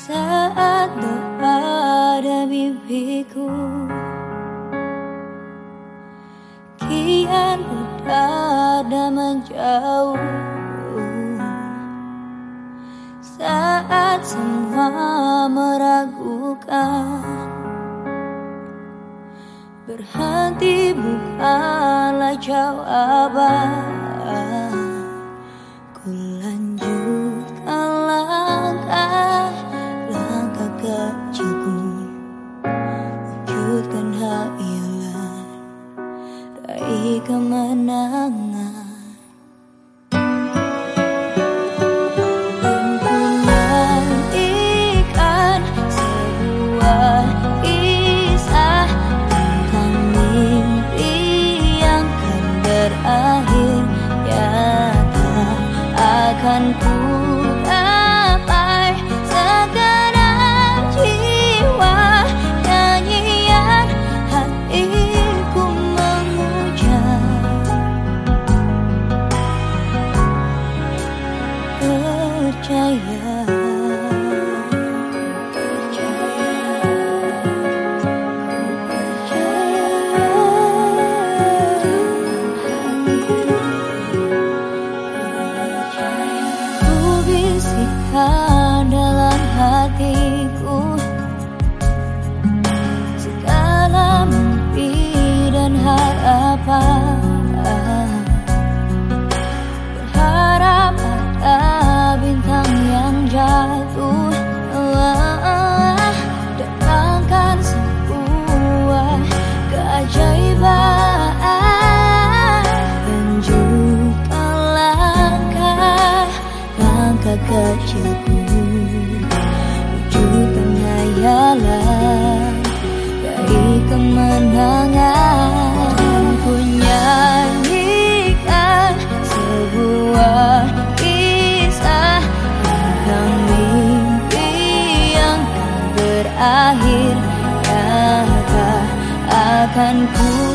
Saat ada bibiku Kian berada menjauh. Saat semua meragukan. Berhenti bukanlah jawaban kemenangan Dan dalam hatiku akan ku